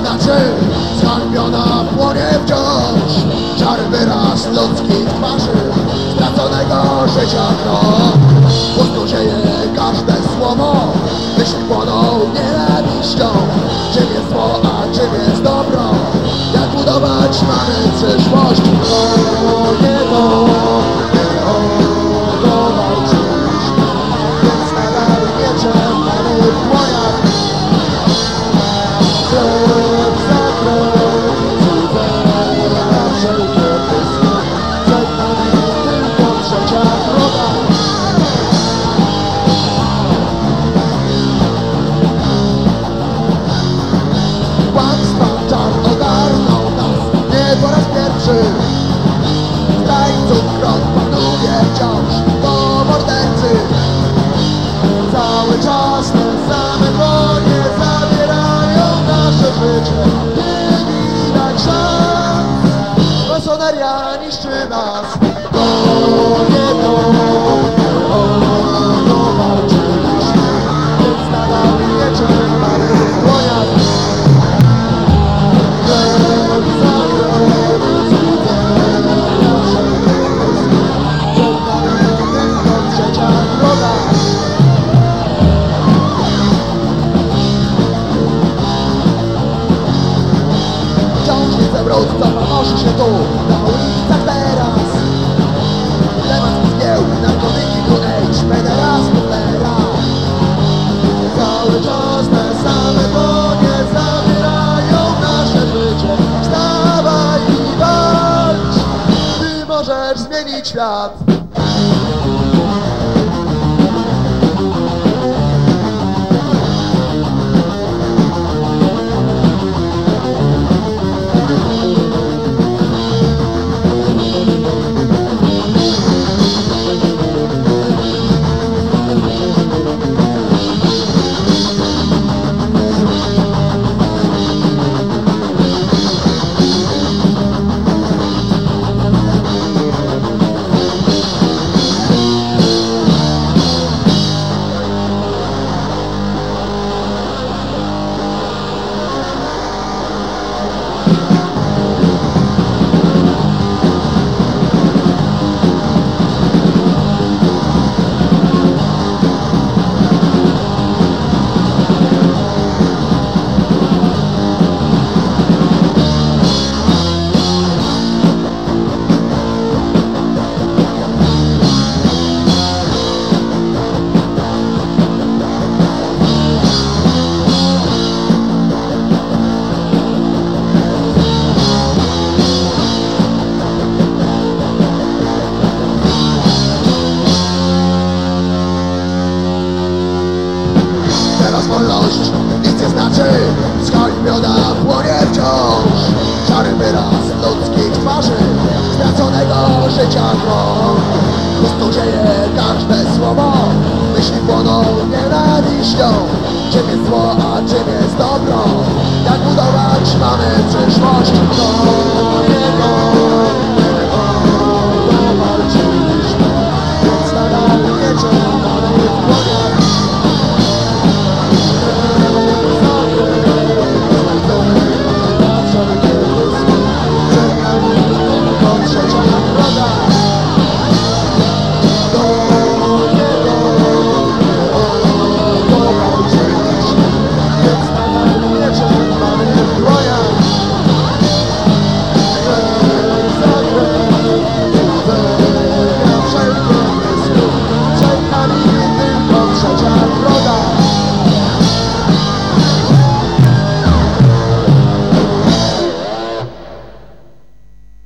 znaczy Zhańbiona płonie wciąż. Czary wyraz ludzkich twarzy Straconego życia krok Pusto dzieje każde słowo Myśli płoną nienawiścią. Czym jest zło, a czym jest dobro? Jak budować mamy przyszłość życie Co panoszy się tu Na ulicach teraz. Temat zgieł, narkotyki, new age Pederastów era Cały czas te same dłonie Zabierają nasze życie. Wstawaj i walcz Ty możesz zmienić świat wolność. Nic nie znaczy Zhańbiona płonie wciąż. Szary wyraz ludzkich twarzy Straconego życia krok Pusto dzieje każde słowo Myśli płoną nienawiścią Czym jest zło, a czym jest dobro? Jak budować mamy przyszłość To nie